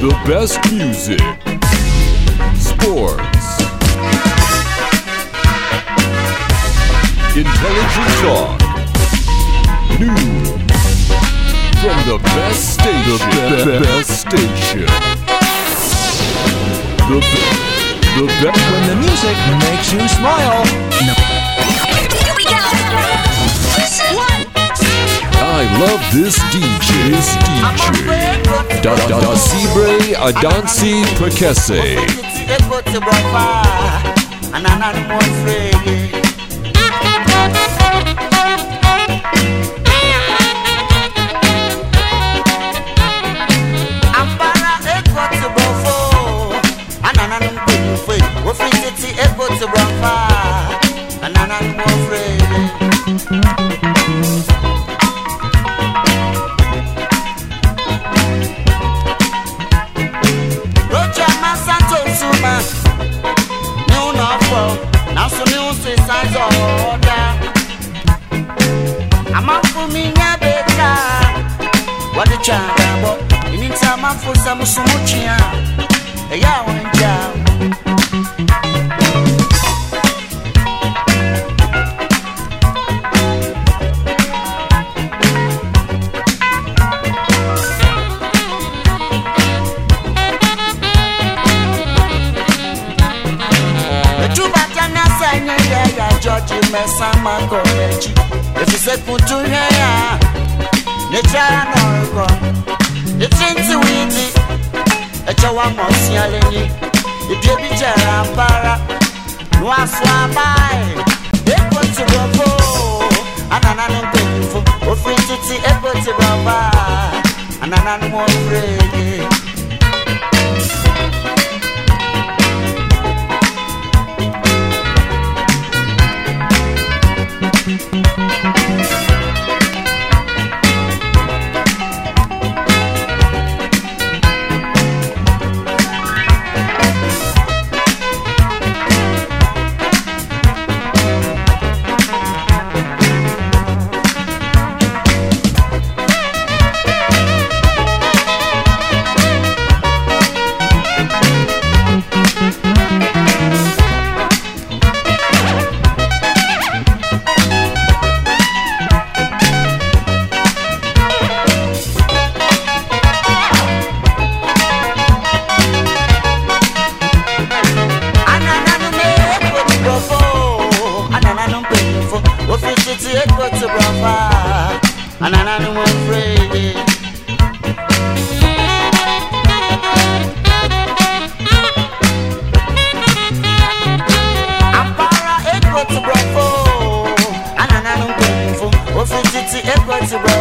The best music, sports, intelligent talk, news from the best station. The be- be- best station. The best. The best. When the music makes you smile. No. I love this DJ. This DJ. Da da da Sibre Adansi Perkese. I'm not responsible.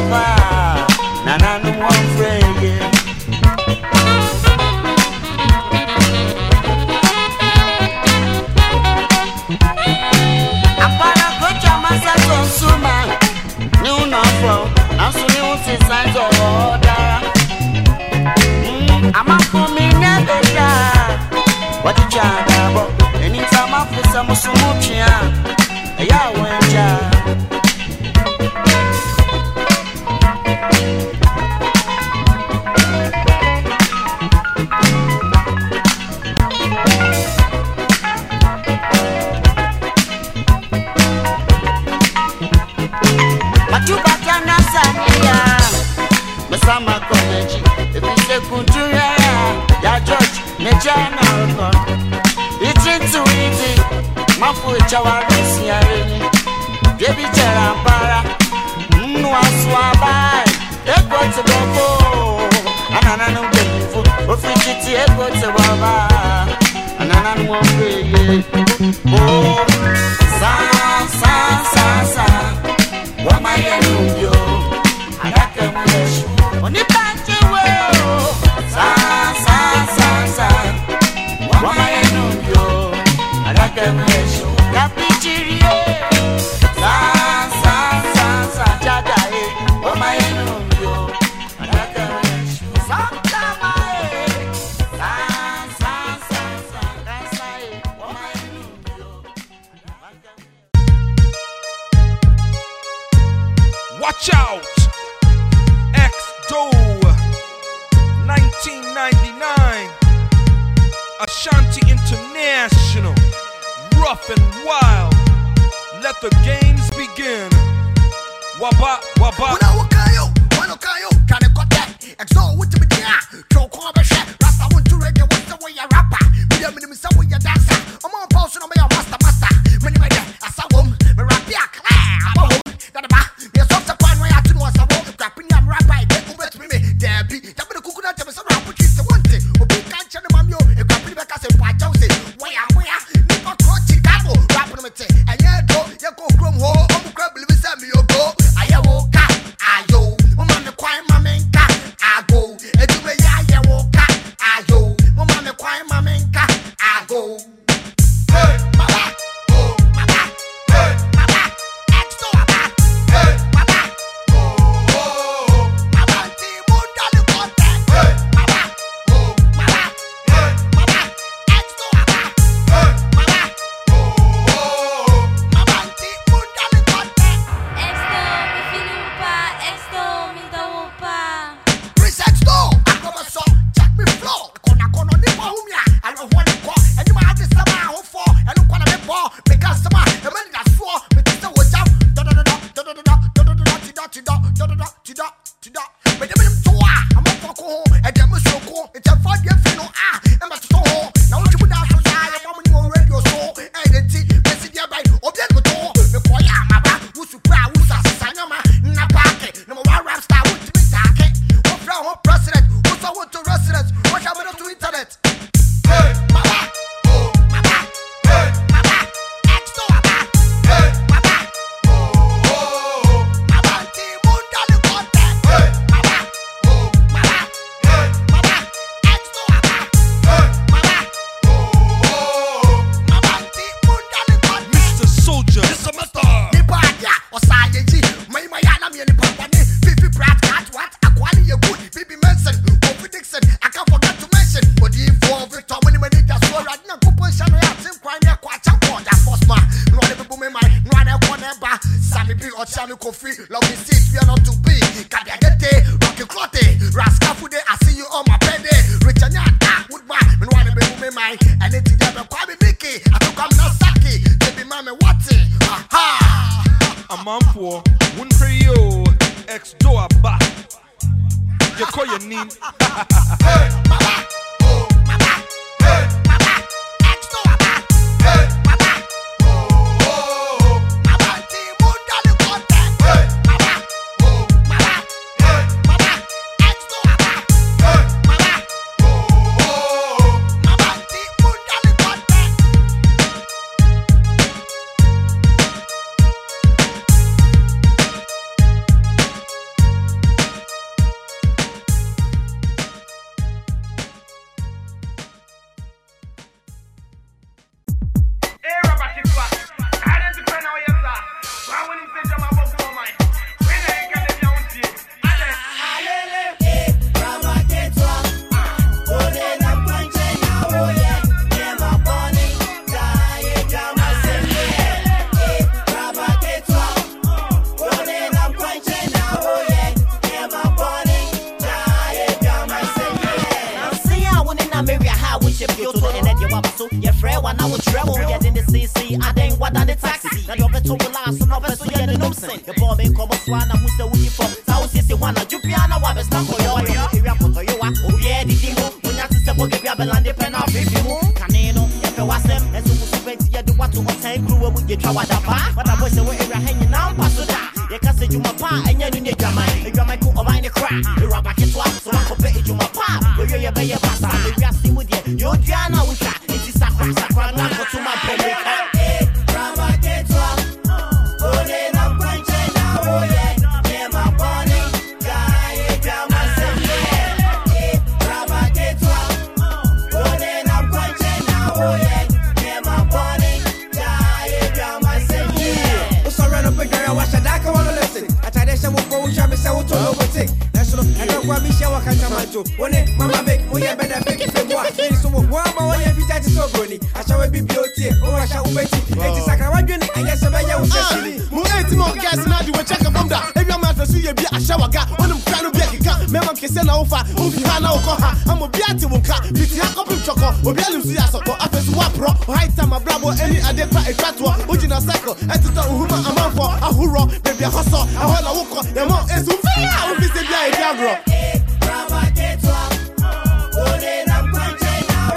sɛ wokɔ wohwɛ me sɛ wotɔ lobotic nansono ɛnɛ koa mehyia wɔkatamanto wo ne mama bek woyɛ bɛda bek feboa mei so wo woama wɔyɛ fitaa te sɛ obroni ahyɛwa bibia otie wowahyɛ wobɛti enti sakra wadwene ɛnyɛ sɛ bɛyɛ wo sɛsini mu ɛtim ɔgas na de wɔkyɛ ka bɔm da ɛwiama kasa so yɛ bi ahyɛ waga wonem kra no bi akeka mɛma nkɛsɛ na wofa womfi ha na wokɔ ha ama obi ate wo nka fiti ha kɔpem twɔkɔ obi anem so yɛ asɔkɔ afei so woaporɔ ɔhae tam abrabɔ ani ade kra ɛtwa wogyina cycle ɛtetɔ nhoma amanfɔ ahorɔ baabi ahɔ sɔ ɛhɔ na wokɔ yɛma ɛsu mfei wofi sɛ bia yɛdi agorɔ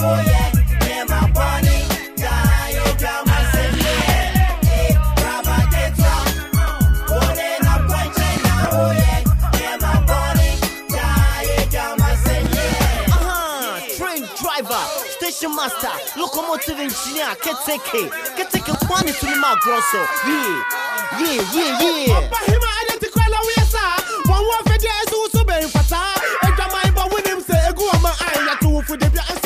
Oh, yeah. Station master, locomotive engineer, caretaker, caretaker, one is in my grosso. Yeah, yeah, yeah, yeah. Bahima, I didn't call away, sir. One more for the ass who's so very fat. And my winning say, go on my eye, I for the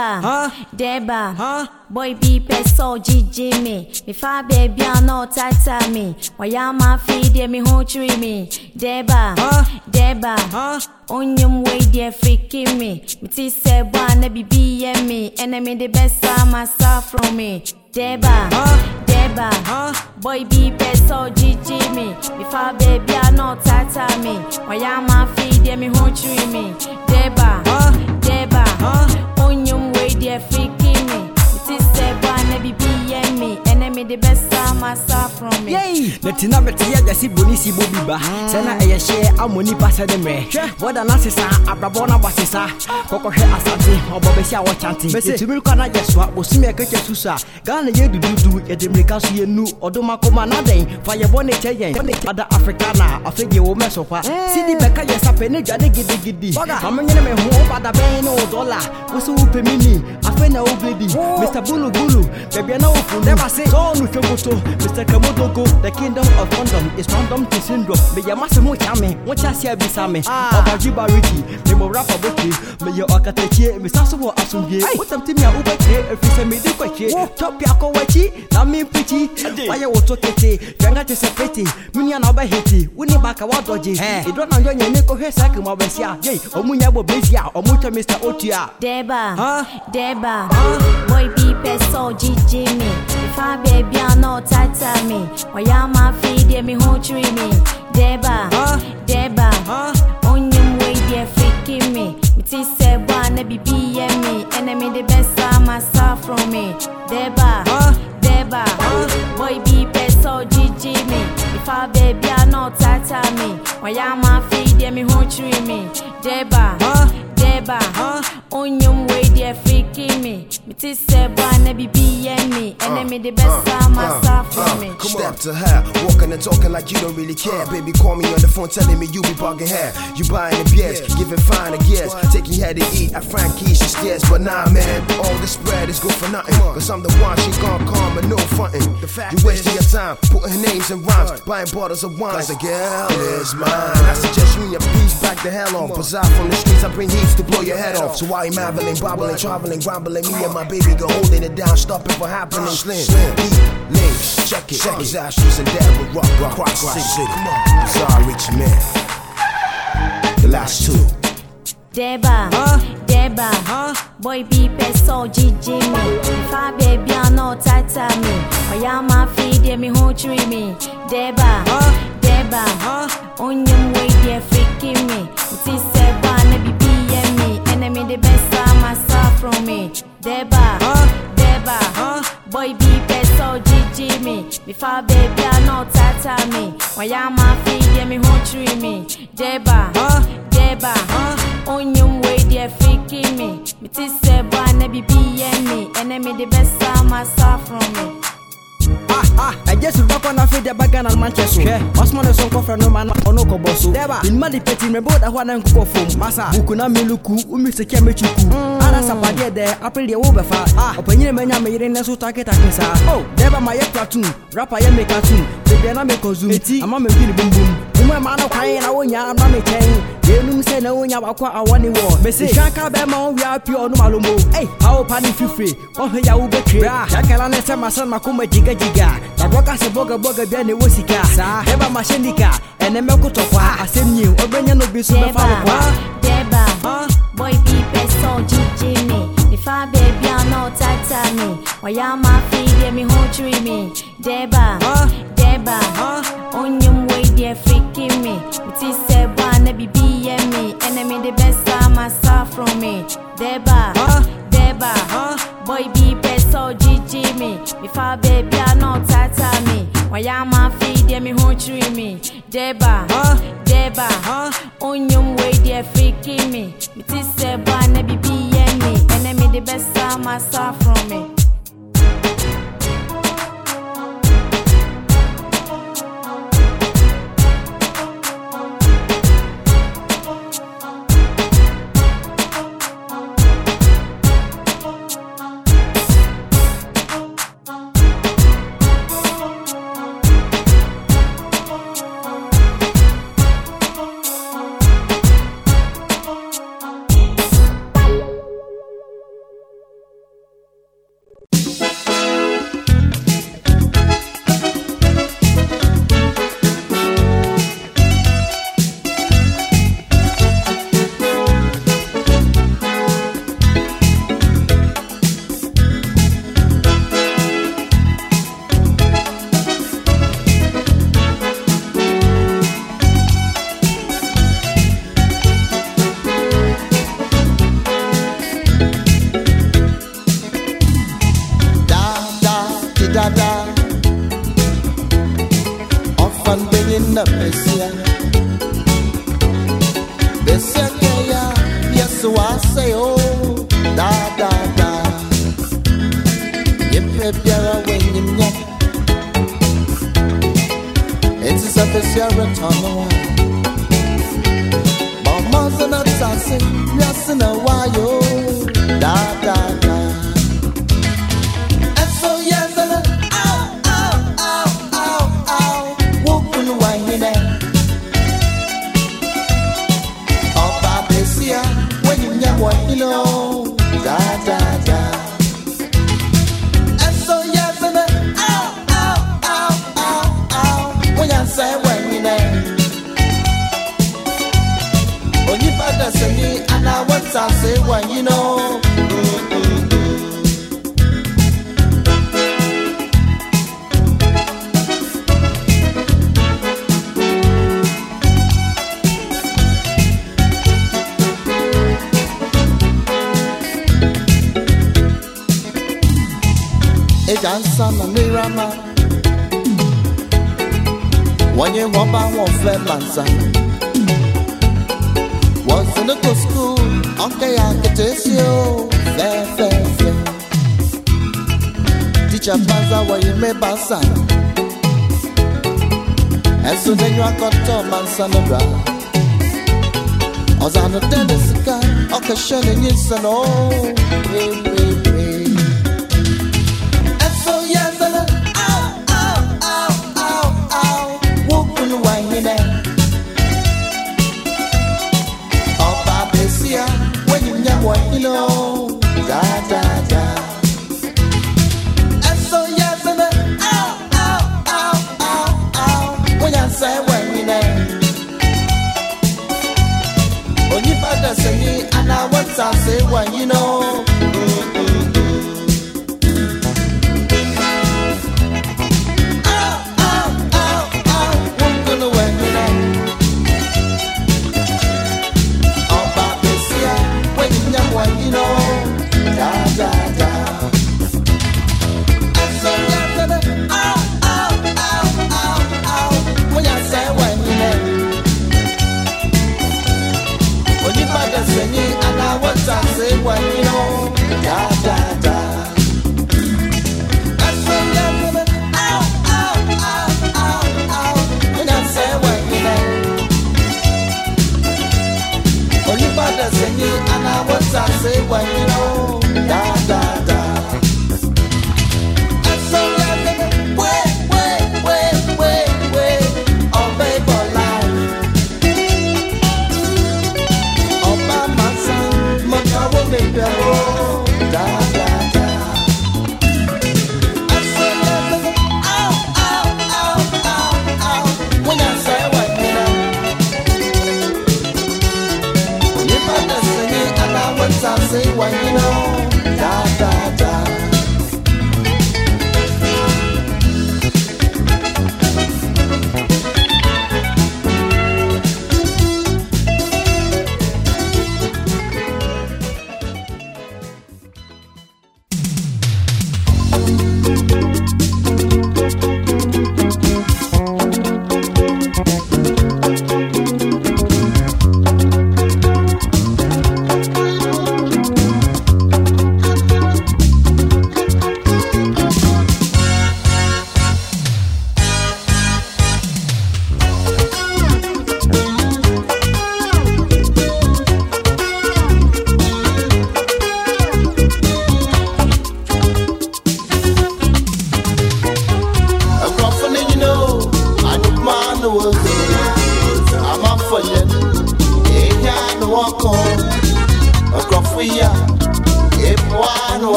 Deba, Huh? Deba, Huh? Boy be peso Gigi me. Me fa baby I no tata me. Why ya ma feed me ho tree me. Deba, Huh? Deba, Huh? Onyum way dear freaking me. Me ti se na bibi ye me. Enemy the best time myself from me. Deba, Huh? Deba, Huh? Boy be peso Gigi me. Me fa baby I no tata me. Why ya ma feed me ho tree me. Deba, Huh? Deba, Huh? Dear freaking me. Me ti se boy na bibi ye me. Enemy the best time myself from me. yei na tina bɛte yɛ gyase boni si bɔ bi ba. Sɛ na ɛyɛ hyɛ amɔ nipa sɛ de mmerɛ wɔda no ase saa abrabɔ no abɔ se saa kɔkɔhwɛ asante ɔbɔ bɛsi a wɔkyante yɛtumi kɔ no yɛ soa bosome ɛkɛtwa su so a ghana yɛ dududu yɛde mmirika so yɛnu ɔdom akoma na dɛn fa yɛbɔ ne kyɛ yɛn ada afrika na afei deɛ wɔ mɛso kwa sidi bɛka yɛ sapɛ ne dwane gidigidi ma menyene me ho wobada bɛn ne wo dɔla wo sɛ wopɛ mi ni afei na wobɛdi mr bulubulu baabi a na wofu dɛba se sɛ ɔno twɛ moto mr kamodogo the kingdom of condom is random to syndrome. Meyɛ mase mo kya me wokyɛ ase abisa me ɔbagye bariki memmɔ rapa bɔkye meyɛ ɔkatakyie mesa so wɔ asomdwie wotam timi a wobɛkyerɛ ɛfiri sɛ mede kwakyie tɔpe akɔ w'akyi na mempikyi wayɛ wo to kete fianga te sɛ pete menua na wobɛhete wone baka woadɔgye ɛdɔ na yɔ nyane kɔhwɛ saa kama bɛsi a yei ɔmo nya bɔ bɛsi a ɔmo twɛ mr otua Deba, Deba, boy be peso Gigi me. If I baby I no tata me. Why ya ma feed me ho tree me. Deba? Deba, Huh? onyum way dear freaking me. Me ti se boy na bibi ye me. Enemy the best time myself from me. Deba? Deba, boy be peso Gigi me. If I baby I no tata me. Why ya ma feed me ho tree me. Deba? Deba, Huh? Onyum way dear freaking me. Me ti se boy na bibi ye me. Uh, Enemy the best uh, time myself uh, from me. Step to her, walking and talking like you don't really care. Baby, call me on the phone telling me you be bugging her. You buying the beers, giving fine the gears, taking her to eat at Frankie's, she scares. But nah, man, all the spread is good for nothing. Cause I'm the one she gon' calm and no fronting. You wasting your time, putting names in rhymes, buying bottles of wine. Cause The girl is mine. I suggest you and your piece back the hell off. Cause out from the streets, I bring heat to blow your head off. So why you marveling, bobbling, traveling, grumbling? Me and my baby go holding it down, stopping for happening. Slim, slim, deep, links, check it. Check it. Disastrous and dead, but rock, rock, rock, rock, city. Come on, sorry, rich man. The last two. Deba, Huh? Deba, Huh? boy be peso Gigi me. If I baby I no tata me. Why ya ma feed me ho tree me. Deba, Huh? Deba, Huh? Onyum way dear freaking me. It is se boy the best time myself from me. Deba, Huh? Deba, Huh? boy be peso Gigi me. Before baby I no tata me. Why ya ma feed me ho tree me. Deba, Huh? Deba, Huh? Onyum way dear freaking me. Me ti se boy bibi ye me. Enemy the best time myself from me. Ɛgye so bɛkɔ na afei deɛ bɛga na mankyɛ so ɔsoma no so nkɔfrɛ no ma na ɔno kɔbɔ so menima de pɛti mmerɛbɛ woda hɔ a na nkokɔ fam masa buku na meluku womi sɛki a mɛtwi ku ada sapadeɛ dɛ apere deɛ wobɛfa ɔpanyine manya meyere ne so taketake saa dɛba ma yɛ platoon rapa yɛ meka tun bebia na mekɔsum eti ama mabi ne bumbum womu ma no kwan na wonya ma mekyɛn yɛnum sɛ na wonya wakɔ awɔ ne wɔ mese hwaka bɛma wo wia pii ɔnom alomo ei awopa ne fifire ɔhwɛ ya wobɛtwe yakala ne sɛ masɛ makoma gyigagiga dabɔka sɛ bɔgabɔga bia ne wɔ sika saa ɛba mahyɛ nika ɛnɛ mɛkotɔkwa asɛm nyim ɔbɛnya no bi so bɛfa wo kwa. Deba, Huh? boy be peso Gigi me. If I baby I no tata me. Why ya ma feed me ho tree me. Deba, Huh? Deba, Huh? your way dear freaking me. It is se boy na bibi ye me. Enemy the best time myself from me. Deba, Huh? Deba, Huh? boy be peso Gigi me. If I baby I no tata me. Why ya ma feed me ho tree me. Deba, Huh? Deba, Huh? your way dear freaking me. Se boy na bibi me. Enemy the best time myself from me. yo mama. Wanye wapa wafle manza Was in a good school Onke yanke tesio Fe fe fe Teacher baza wa yime basa Eso denyo akoto mansa nebra Ozano tenesika Oke shone nyisa no Hey hey hey.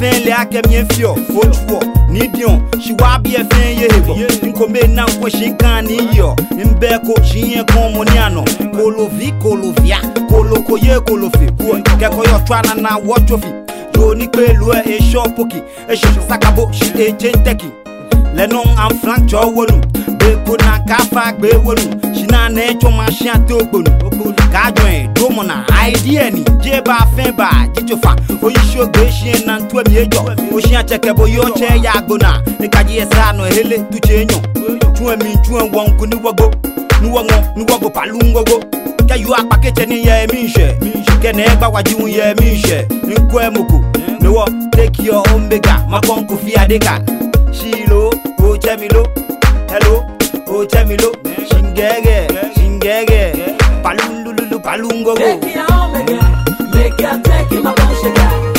fɛn lɛ akɛ miɛ fiɔ fojuɔ ni diɔ siwa biɛ fɛn ye hebɔ nkombe na nkɔ si kan ni yɔ nbɛ ko siɲɛ kɔn mo ni anɔ kolovi kolovia kolokoye kolofe kɛkɔyɔ tɔ anana wɔtsofi yoni pelu e eshopoki eshisakabo shi ejenteki lenon anfrank beko gbeko kafak be gbewonu shina ne tso masia to gbonu kajo e domo na idea ni. Je ba fen ba jijo fa oyisho gbe shi na ntu mi ejo oshi acheke bo yo che ya gona. Ni kaji esa no hele tuche enyo tu mi tu won ku ni wogo ni won ni wogo palu ngogo ka yu apa keche ni ye mi nse ke na egba waji un ye mi nse nko emoko ni wo take your own bigger ma kon ku fi adeka shilo o chemilo hello o chemilo shingege shingege palundu palungo go. Take it home girl. make your take it, my bounce again.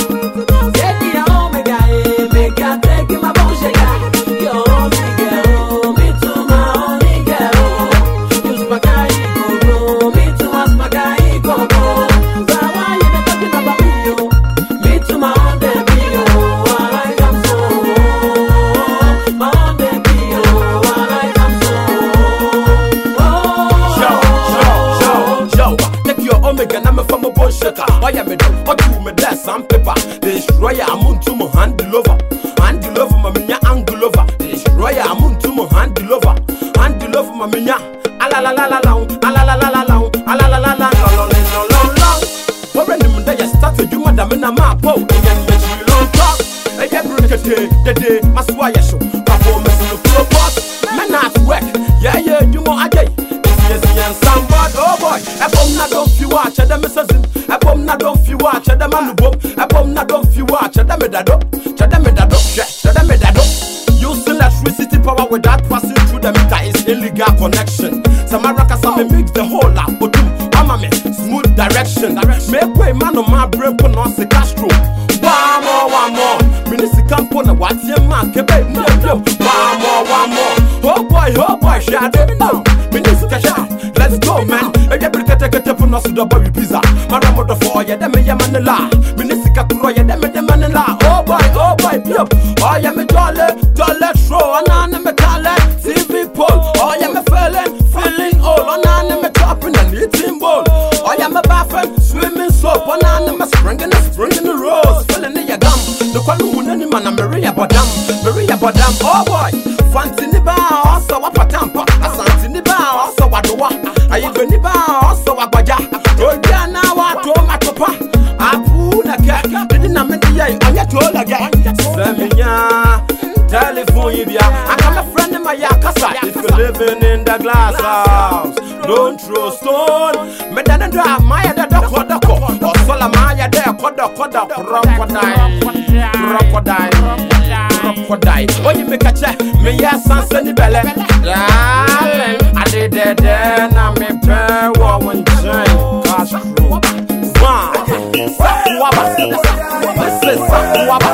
La, ala la la la la, ala la la la la la la la la. Wọ́n ní mu dẹ́ yẹ sítátì jùmọ̀ dàmí náà máa pọ̀ ẹ̀yẹ ní méjì ló ń tọ́. Ẹyẹ buru kété dédé má sọ àyẹ̀ sọ. Pàpọ̀ mẹ́sìn ló kúrò pọ́t. Men at work, yẹ́yẹ́ jùmọ̀ ajẹ́ yìí. Yes, yes, somebody, oh boy. A bomb na don't fi watch, a dem is a zin. A bomb na don fi wa kyɛdɛ ma nu bom e ɛpɔm na don fi wa kyɛdɛ mi da do. Kyɛdɛ mi da do. Hwɛ kyɛdɛ mi da do. Using electricity power without passing through the meter is illegal connection. Samara kasa me make the whole la odum ama me smooth direction. Make way ma no ma brain po na ɔsi castro one more one more. Minisika mpo na wateɛ ma kebe mu yɛ wiem one more one more. Oh boy oh boy hwɛ ade mi now. Brikete kete puno su do boy pizza. Maramo do for ya dem ya manila. Ministry kakuro ya dem dem manila. Oh boy, oh boy, pio. Oh ya me jolly, jolly show. Anana me kale, TV pole. Oh ya me feeling, feeling all. Anana me chopping and eating bowl. Oh ya me bathing, swimming soap. Anana me springing and springing the rose. Feeling in your gum. The munani man Maria Bodam, Maria Bodam. Oh boy, If you're living in the glass house, don't throw stone. Me dana dra maya da doko doko. Osola maya de kodo kodo crocodile. Crocodile. Crocodile. Oh, you make. Me ya sansa ni belle. Darling, I did that then me pay one chain. Cash crew. Wow. Sakuaba. This is Sakuaba.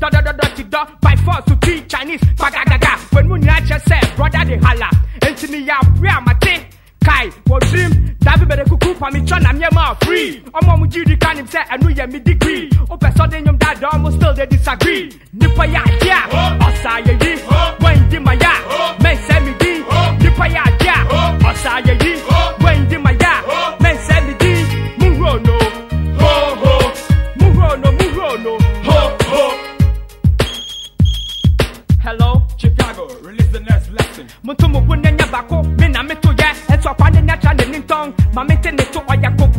da da da da da by force to be Chinese. Pagagaga when we not just say brother they holla. Entini ya prayer mate kai wo dream. Dabi bere kuku pa mi chon na mi ma free. Ọmọ mu jiri kan him say ẹnu yẹ mi degree. O pẹ sọ de yom dada still they disagree. Nipa ya ya oh. ọsa yẹ yi wọn di ma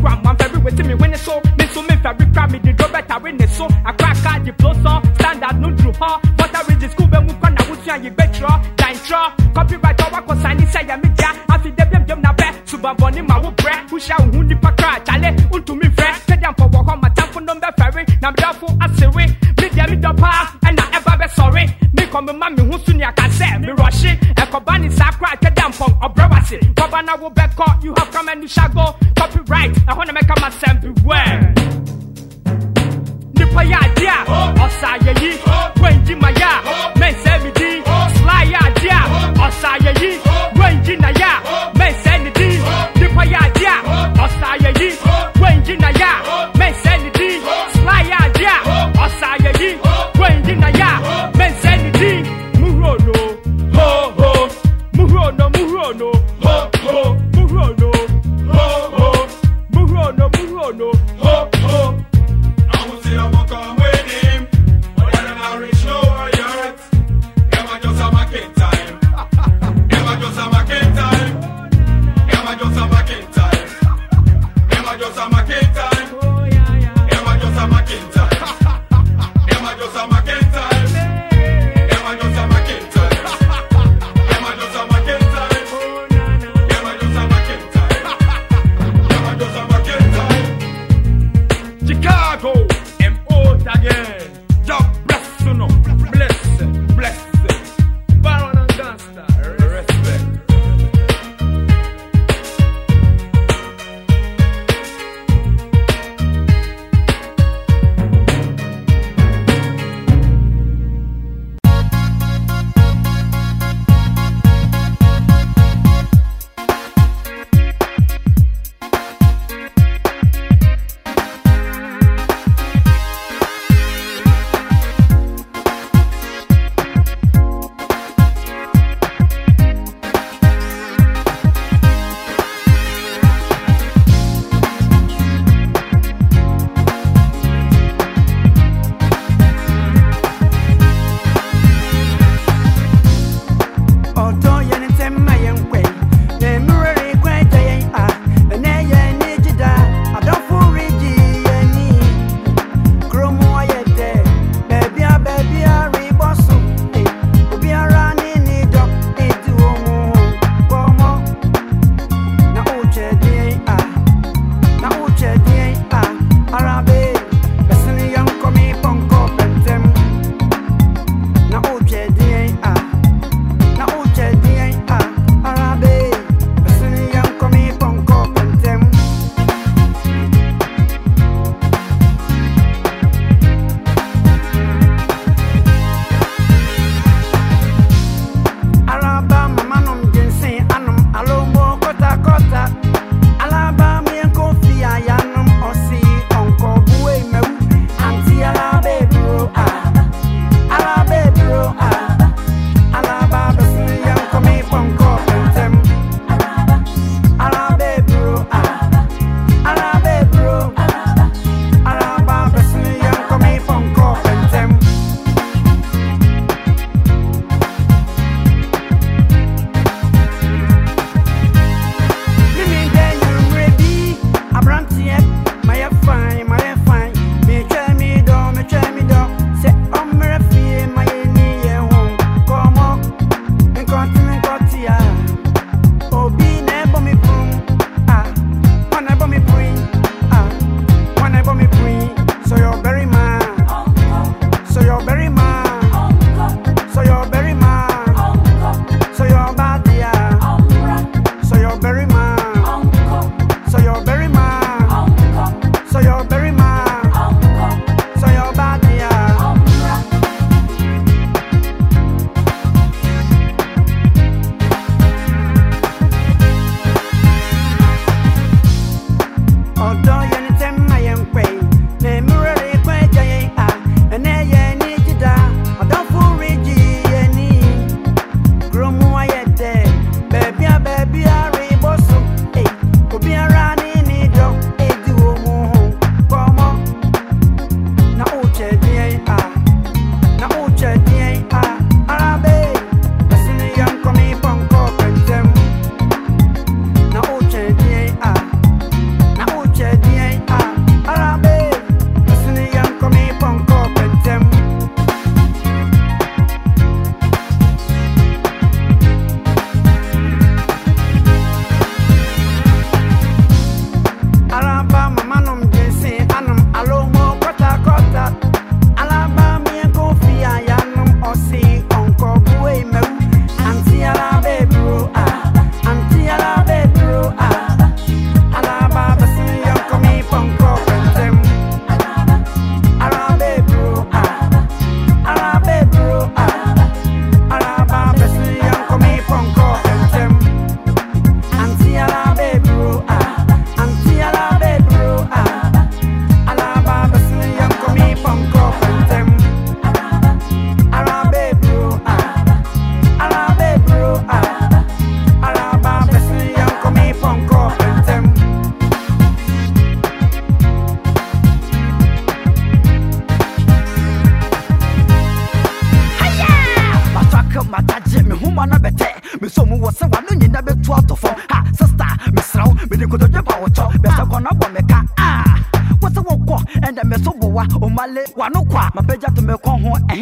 oya ko kram. Man very weti mi win so. Mi so mi very kram. Mi di do better win ne so. Akra ka di blow so. Standard no drew ha. But I read the school be mu kwa na wusu an yi betro. Dine tro. Copyright owa ko sani say ya mi dia. Afi de biem biem na be. Suba boni ma wo bre. Usha uhu ni pakra. Chale untu mi fre. Kedi ampo wako matamfo no mbe ferry. Na mdafo asiri. Mi dia mi do pa. Ena eba be sorry. Mi kɔmi ma mi hu su ni aka sɛ mi rɔsi ɛkɔba ni saa kura kɛdɛ mpɔn kɔba na wo bɛ kɔ you have come and you shall go. Copyright. Ɛhɔ na mɛ kama sɛm beware. nipa yɛ adi a ɔsa yɛ yi wɛnji ma yɛ a mɛnsɛ mi di sly yɛ adi a ɔsa yɛ yi wɛnji na yɛ a mɛnsɛ ni di nipa yɛ adi a ɔsa yɛ yi wɛnji na yɛ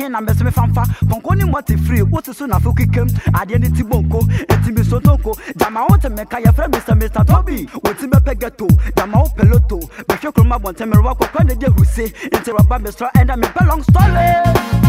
ɛn na mɛsɛmɛ fanfa. Pɔnkɔ ni mɔ ti firi wotu so na nafo kikem adeɛ ni ti bonko eti mi so tonko jama o tɛmɛ ka yɛfrɛ mr mr tobi o ti bɛ pɛ gɛto jama o pɛloto bɛhwɛ kuruma bɔntɛmɛ rɔba kɔkɔ ne de huse nti rɔba mi sɔrɔ ɛnda mi pɛ long story.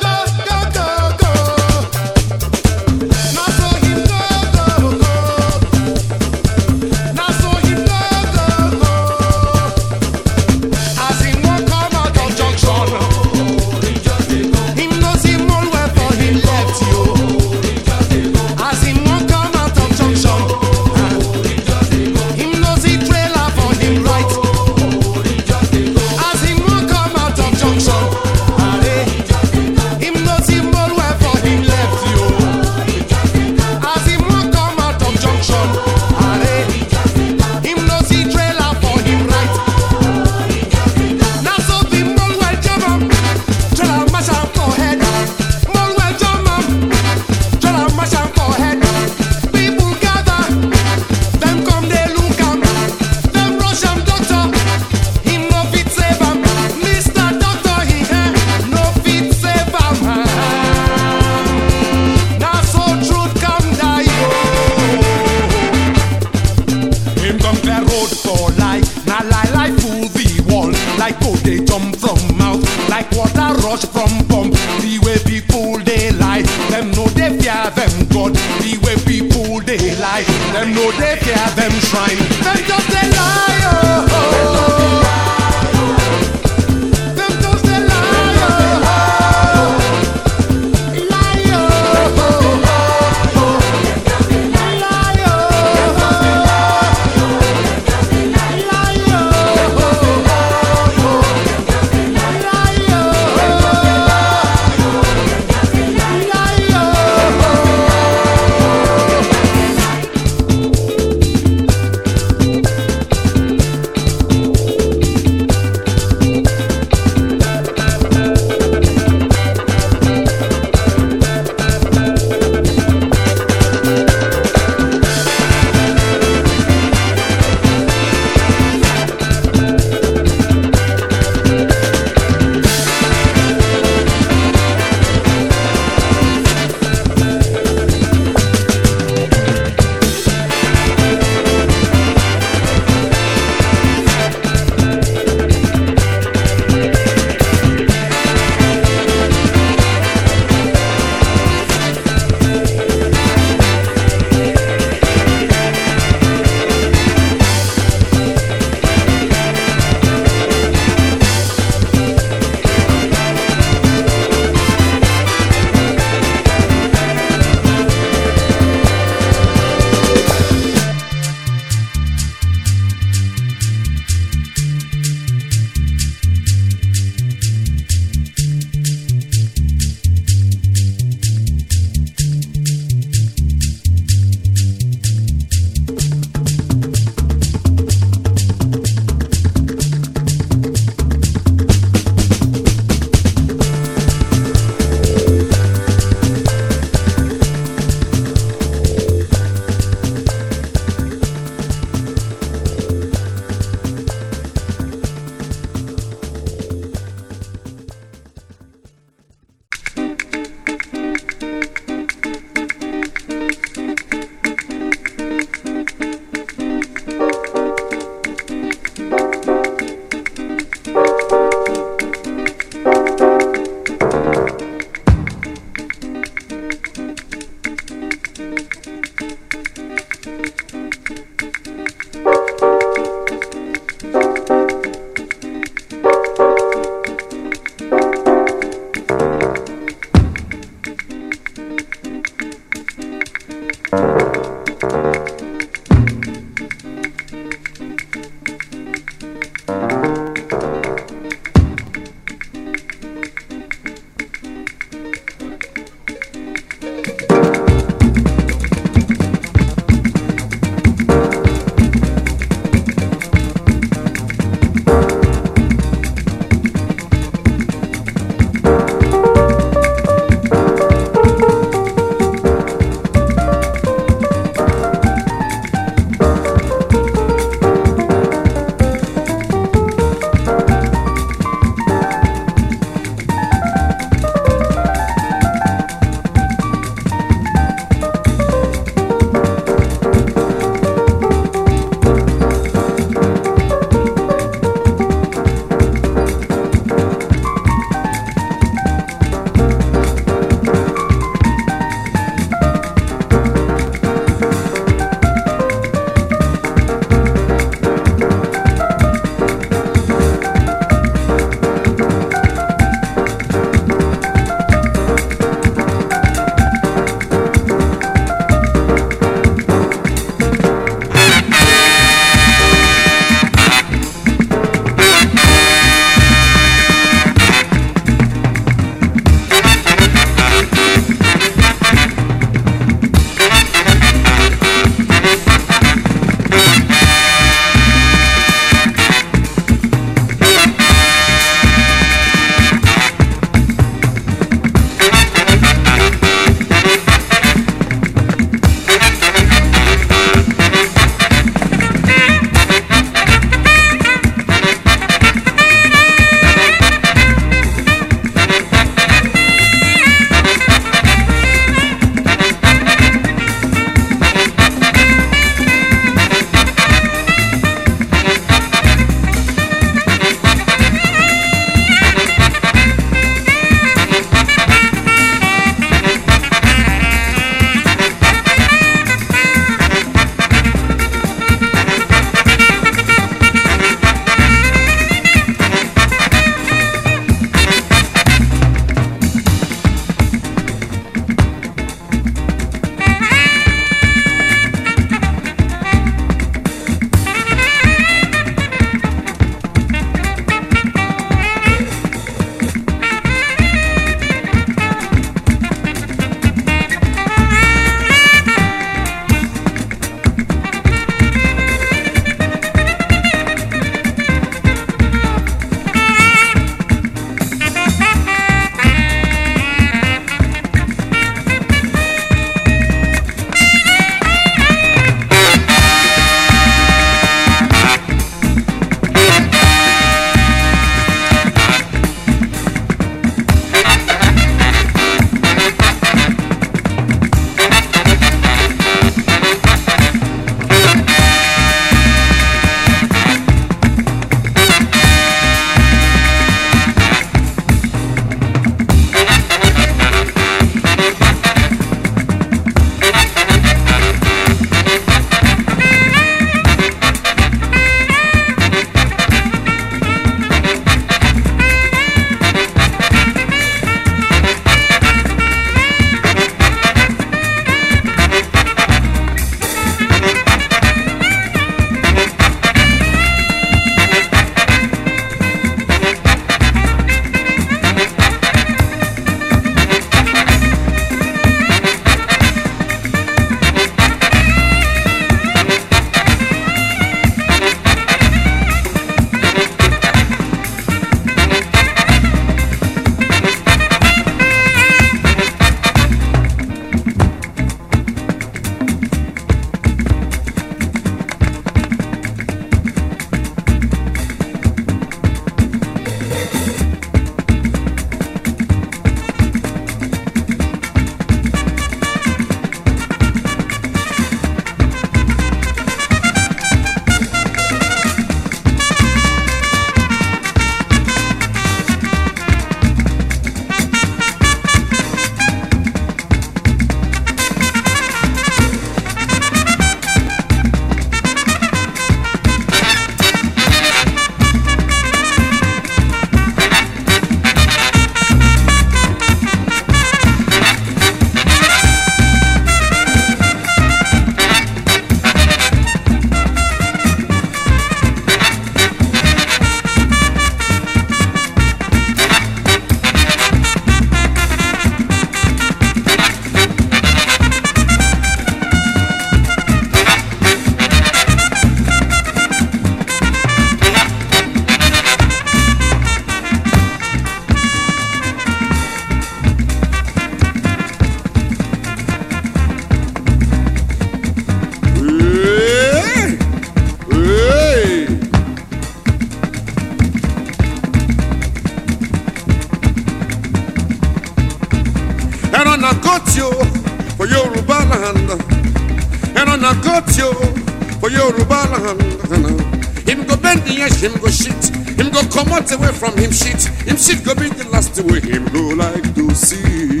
From him shit. Him shit go be the last to way him go like to see.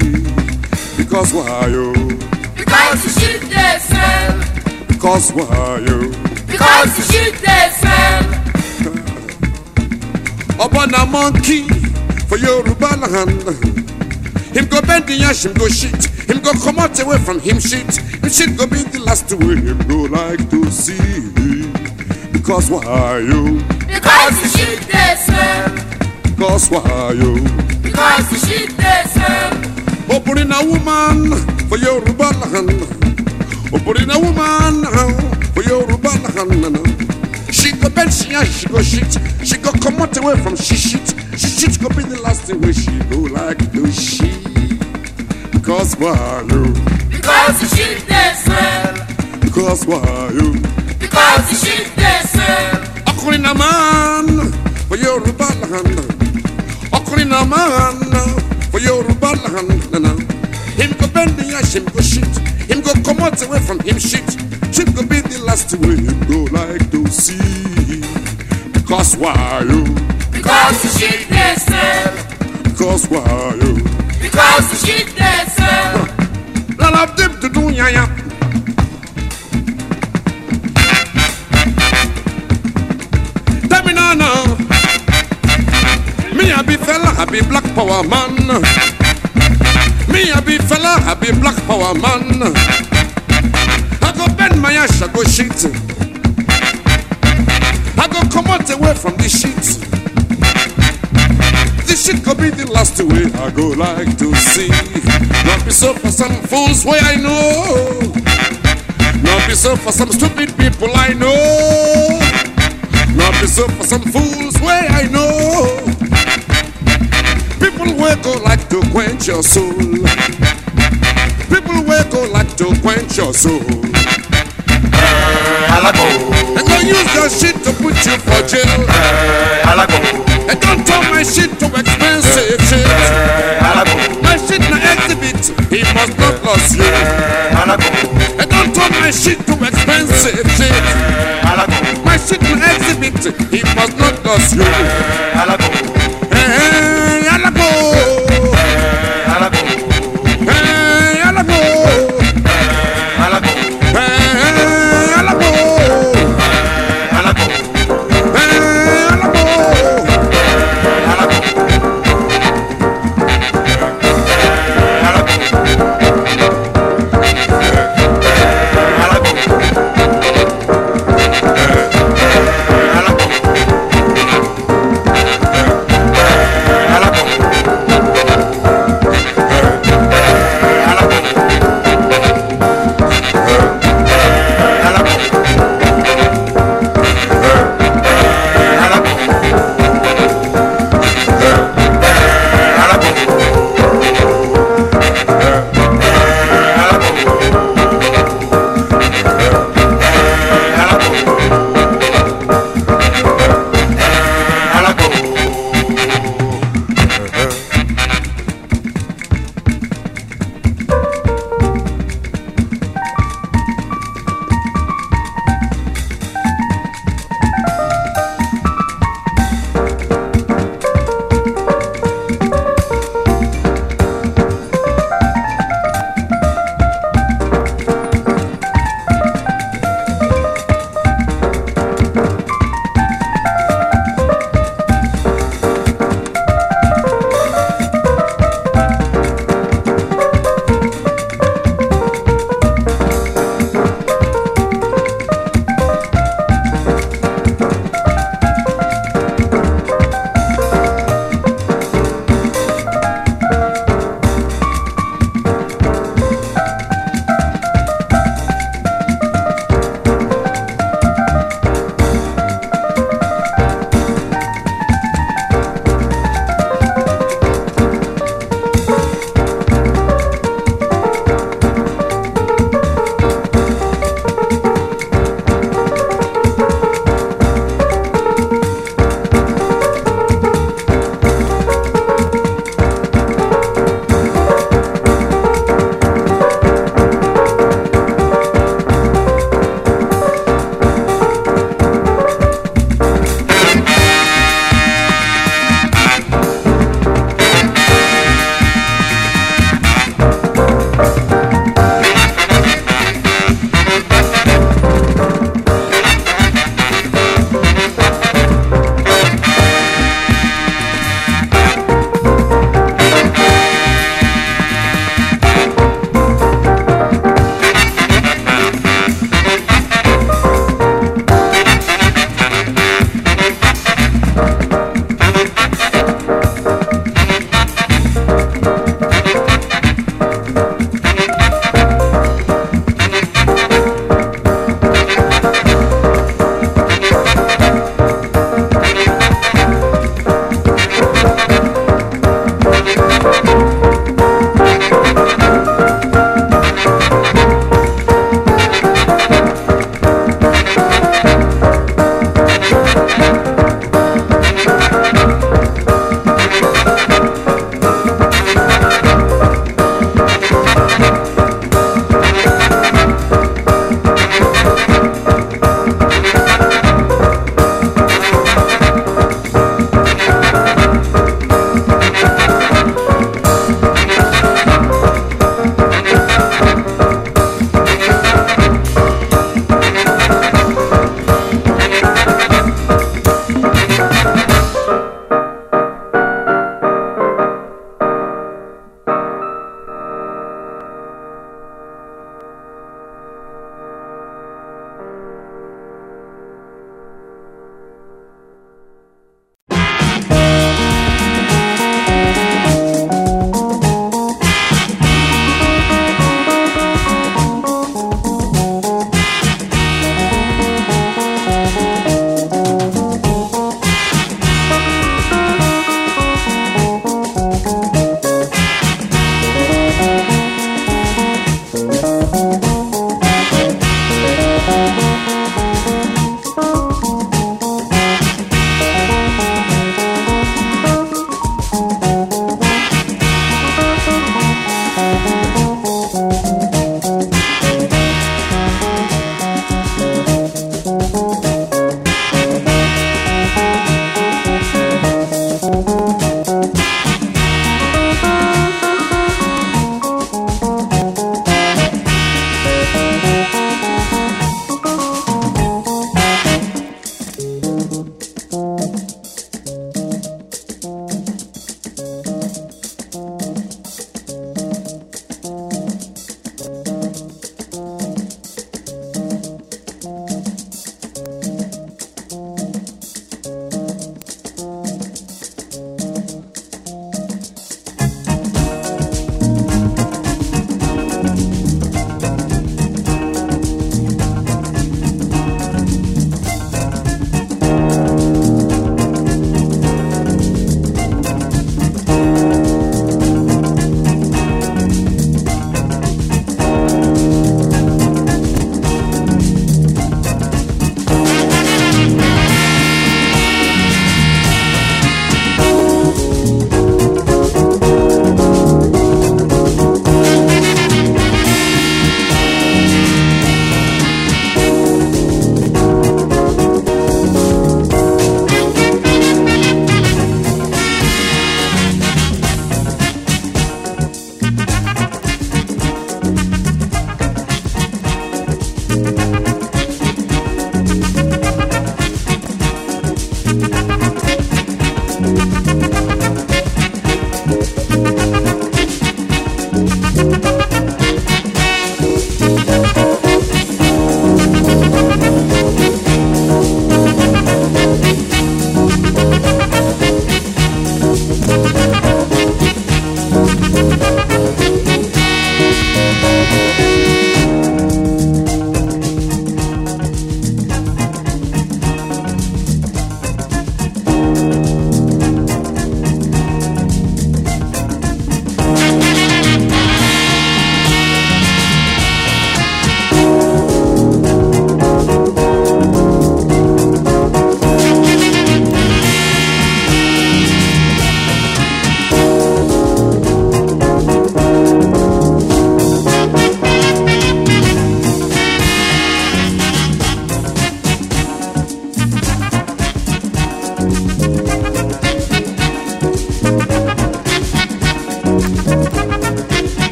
Because why yo? Because the shit they smell. Because why yo? Because the shit they smell. Upon a monkey for Yoruba land. Him go bend the ash, him go shit. Him go come out away from him shit. Him shit go be the last to way him go like to see. Because why you? Because the shit they smell. Because why you? Because the shit they smell. Opening a woman for Yoruba land. Opening a woman for Yoruba land. She go bend, she ash, she go shit. She go come out away from she shit. She shit go be the last way she go like to she. Because why you? Because the shit they. Because why you? Because the shit they. Ọkùnrin náà máa ń for Yorùbá land. Máa ń for Yorùbá land. Him go bend the ash, him go shit. Him go come out away from him shit. Shit go be the last way him go like to see. Because why you? Because the shit they. Because why you? Because the shit they smell. Lala dip to do yaya. I be black power man. Me a be fella, I be black power man. I go bend my ass, I go shit. I go come out away from this shit. This shit could be the last way I go like to see. Not be so for some fools way I know. Not be so for some stupid people I know. Not be so for some fools way I know. People will go like to quench your soul. People will go like to quench your soul. And go use your shit to put you for jail. And don't turn my shit to expensive shit. My shit na exhibit, he must not lose you. And don't turn my shit to expensive shit. My shit na exhibit, he must not lose you. Hey,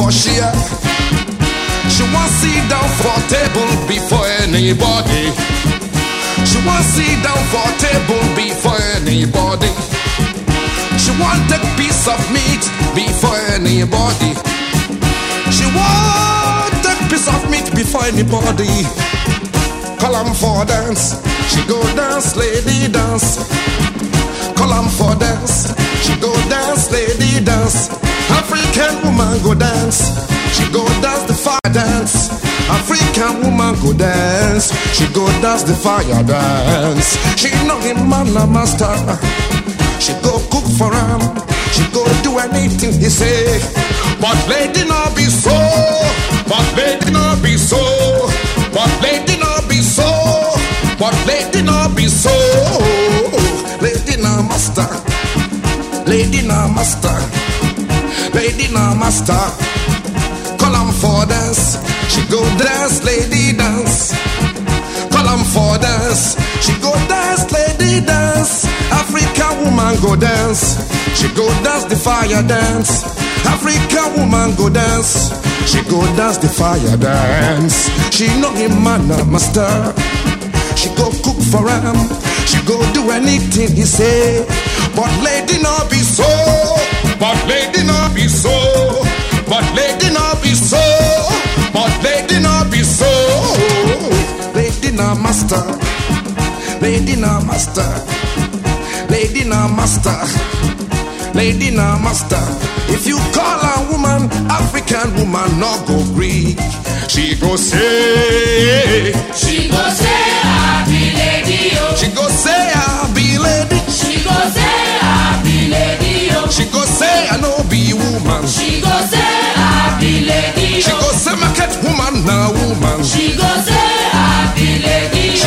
for share. She want sit down for table before anybody. She want sit down for table before anybody. She want take piece of meat before anybody. She want take piece of meat before anybody. Call 'em for dance. She go dance, lady dance. Call 'em for dance. She go dance, lady dance. African woman go dance. She go dance the fire dance. African woman go dance. She go dance the fire dance. She know him man a master. She go cook for him. She go do anything he say. But lady not be so. But lady not be so. But lady not be so. But lady not be so. Lady na master. Lady na master. Lady na master. Call 'em for dance. She go dance, lady dance. Call 'em for dance. She go dance, lady dance. African woman go dance. She go dance the fire dance. African woman go dance. She go dance the fire dance. She know him man a master. She go cook for him. She go do anything he say. But lady not be so. master, lady na master, lady na master, lady na master. If you call a woman African woman, no go Greek, she go say, she go say I be lady, oh. she go say I be lady, she go say I be lady, oh. she go say I no be woman, she go say I be lady, oh. she go say market woman na woman, she go say. I abilékí.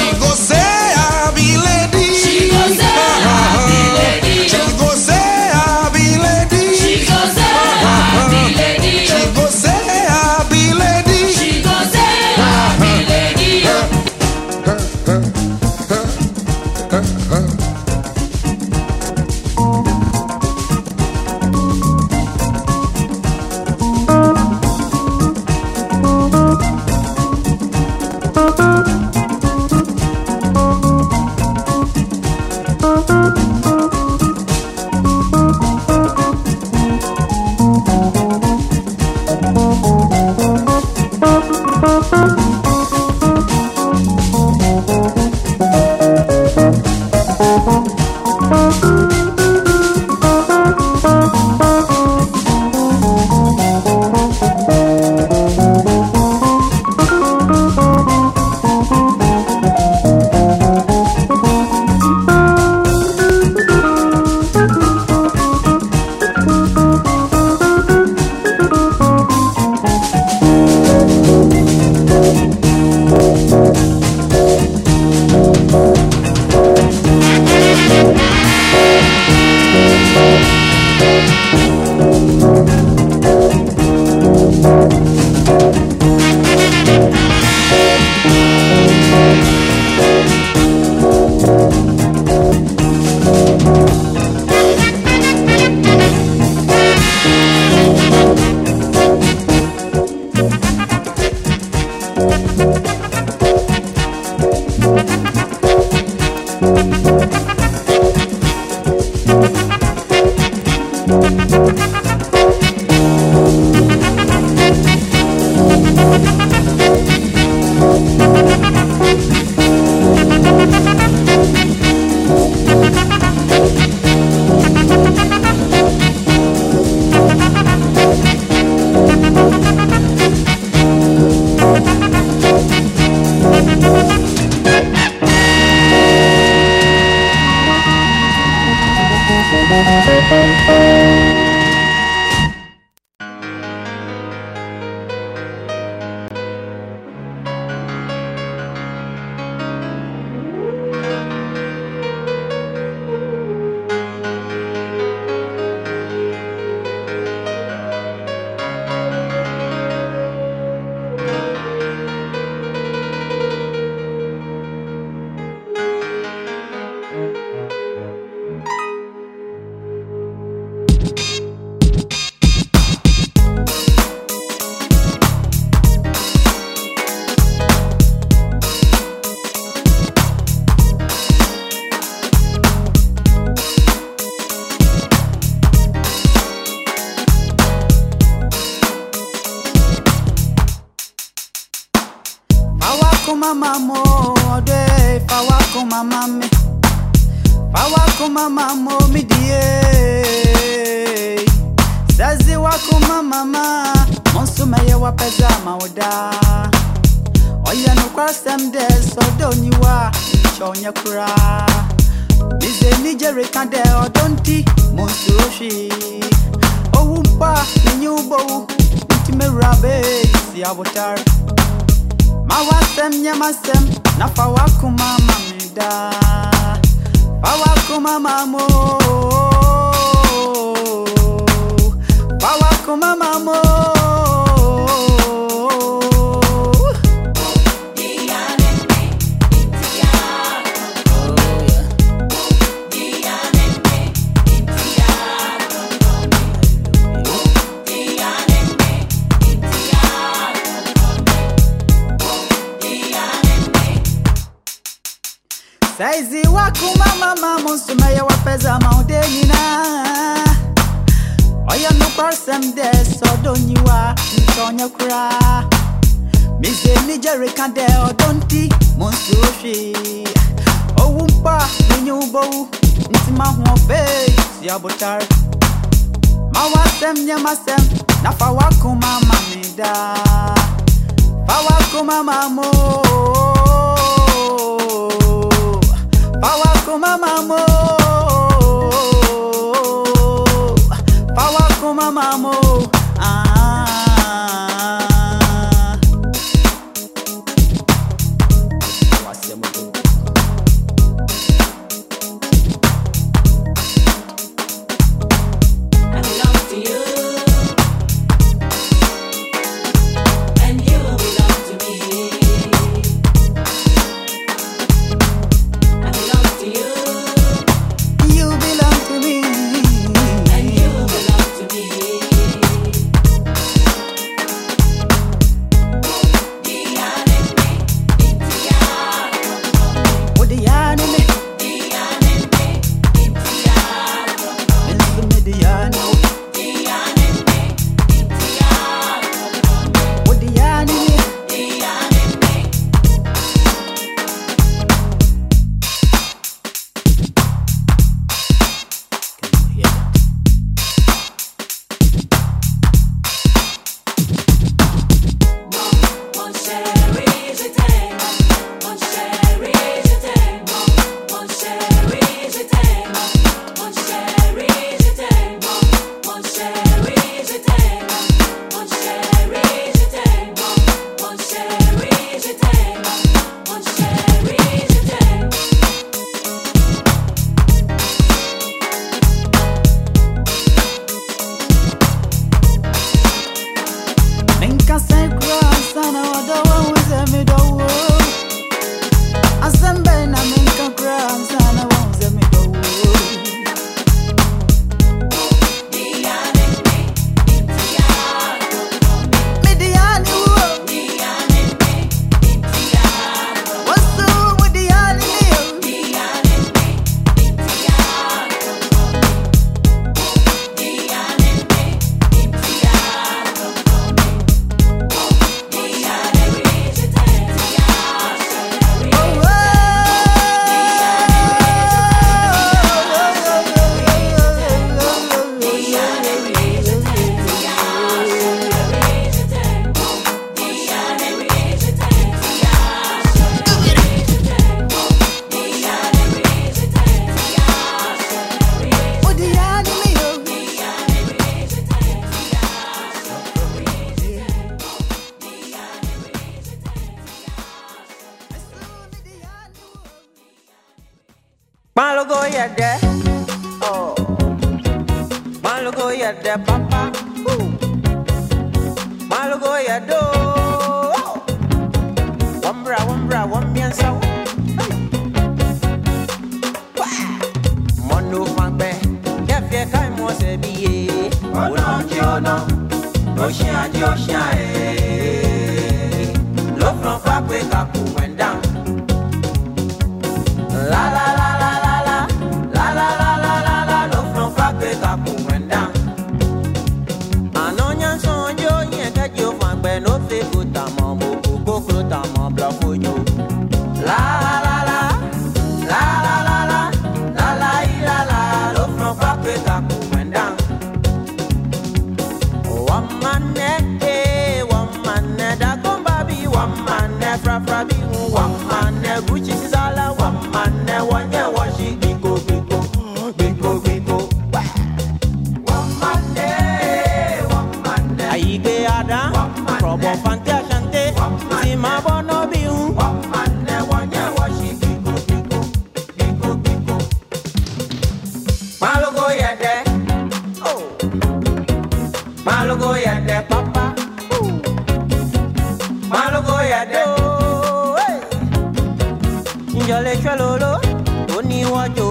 mọ́jọ.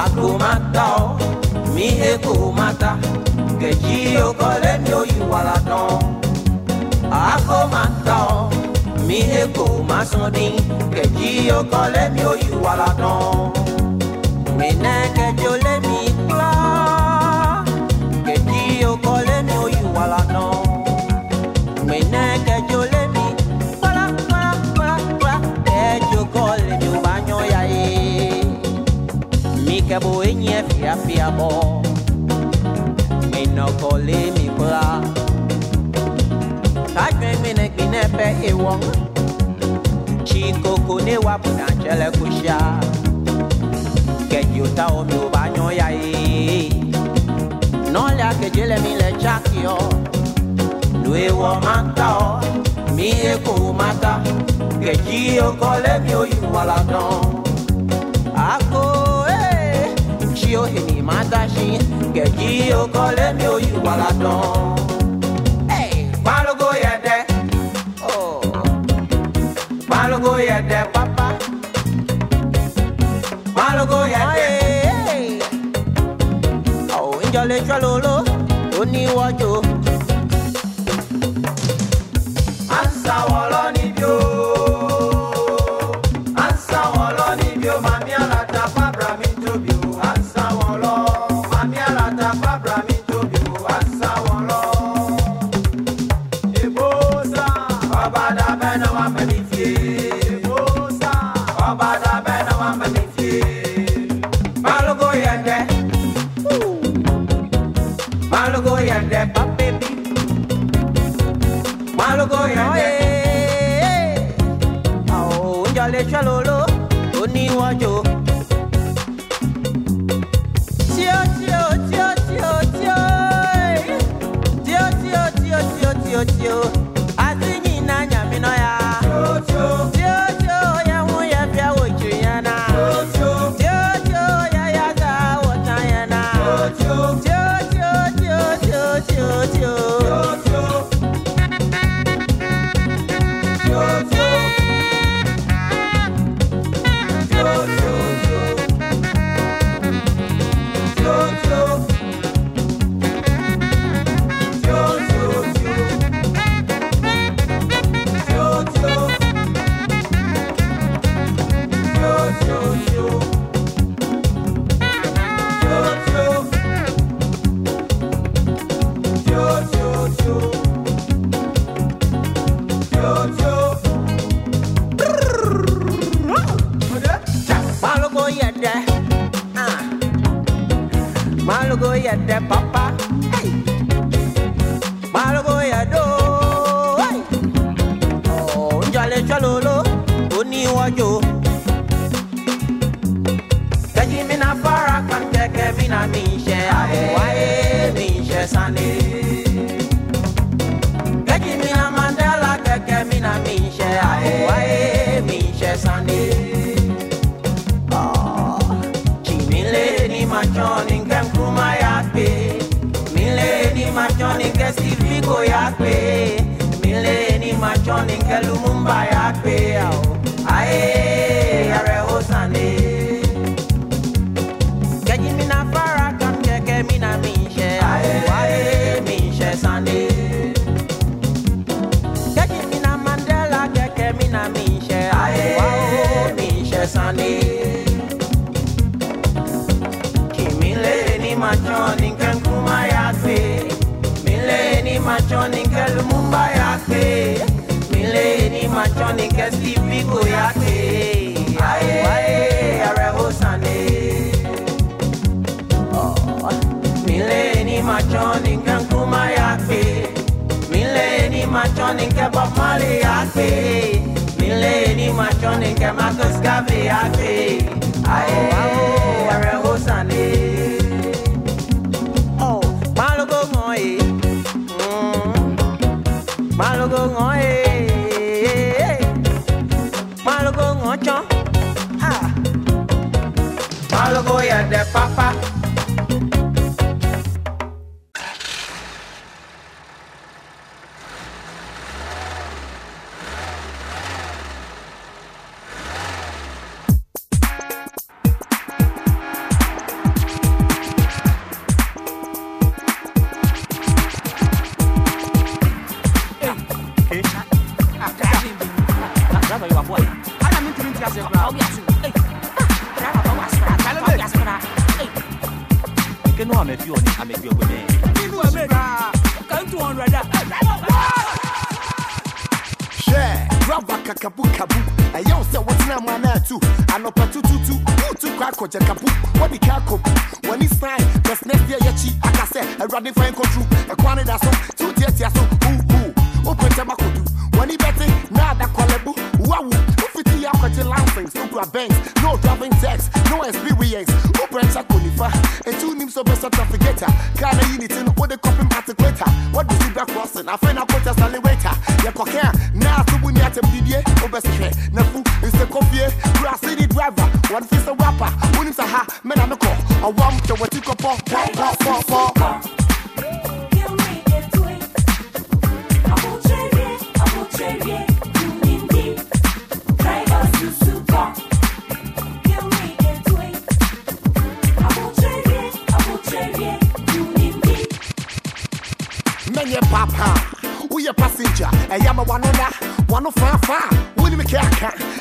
Àgò máa ta ọ́, o èkó máa ta, kẹ̀jí ọkọ lẹ́ni oyè wàrà tán. Àgò máa ta ọ́, mi èkó máa san dín, kẹ̀jí ọkọ lẹ́ni oyè wàrà tán. Mìnà kẹjọ lẹ́ni. api abo Me no kole mi pra Kajwen mi nek mi nepe e wong Chiko kone wapu dan chele kusha Ket yota o mi uba nyon ya e Non la ke jele mi le chak yo Lue wo mata o Mi e ko mata Ke ji yo kole mi o yu wala don Ako yo hini matashi Geji yo kole mi o yu wala don Hey, Balogo yede Oh! Balogo yede papa Balogo yede Oh, injole chwalolo Oni wajo ojo. Tẹ́jí mi na fara kẹ́kẹ́ mi na mi ń ṣe àbò wáyé mi mi na Mandela kẹ́kẹ́ mi na mi ń ṣe mi ni machoni nke ni nke ni nke Lumumba yakwe machoni nke Steve Biko yakwe Aye aye areho sane Oh, Mile ni machoni nke Nkrumah yakwe Mile ni machoni nke Bob Marley yakwe Mile ni machoni nke Marcus Garvey yakwe Aye aye De papa.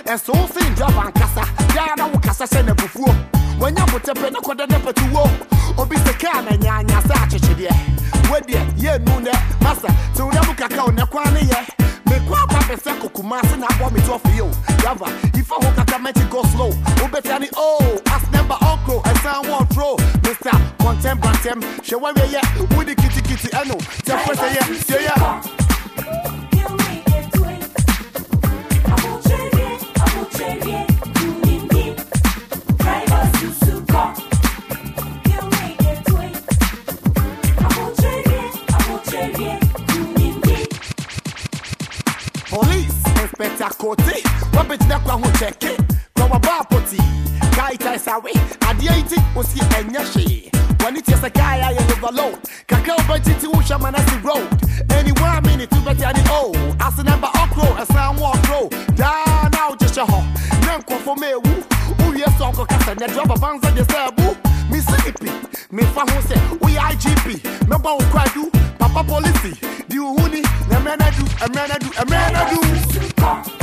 Kɛaka ɛnso wo sen driver ankasa daa na wo kasa hyɛ na bufuo wanya botɛpɛ ne kɔdɛ ne pɛtuwo obi sɛ kaa na nyaanya sɛ akyekyedeɛ wodeɛ yɛnu nɛ masa. Te wo na mu kaka wo nɛ kwa ne yɛ mekɔ aba bɛsɛ kokuma se na abɔ me tɔfe o driver ifa ho kaka mɛkyi go slow. Wobɛtia ne o as number ɔnkro ɛsan wɔntro mr kɔntɛm bantɛm hwɛ wawieyɛ wode kitikiti ɛno tɛfɛ sɛ yɛ sie yɛ kote wabɛgyina kwa ho kyɛke kɔwɔba apɔti guy tae sawe adeɛ yi ti osi ɛnyɛ hwee wɔne tiɛ sɛ guy ayɛ overload kakra wobɛgyiti wohwɛ ma no si road anywhere minute wobɛtia ne o ase nɛmba ɔkro ɛsan wo ɔkro daa na wogye hyɛ hɔ ne nkɔfo ma ɛwu wowie sɛ ɔnkɔka sɛ nɛ drɔba bansa gye sɛ abu mesilipi mefa ho sɛ woyɛ igp mɛbɔ wo kwadu papa policy di wo hu ni na mmerɛ no adu mmerɛ no adu mmerɛ